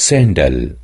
sandal.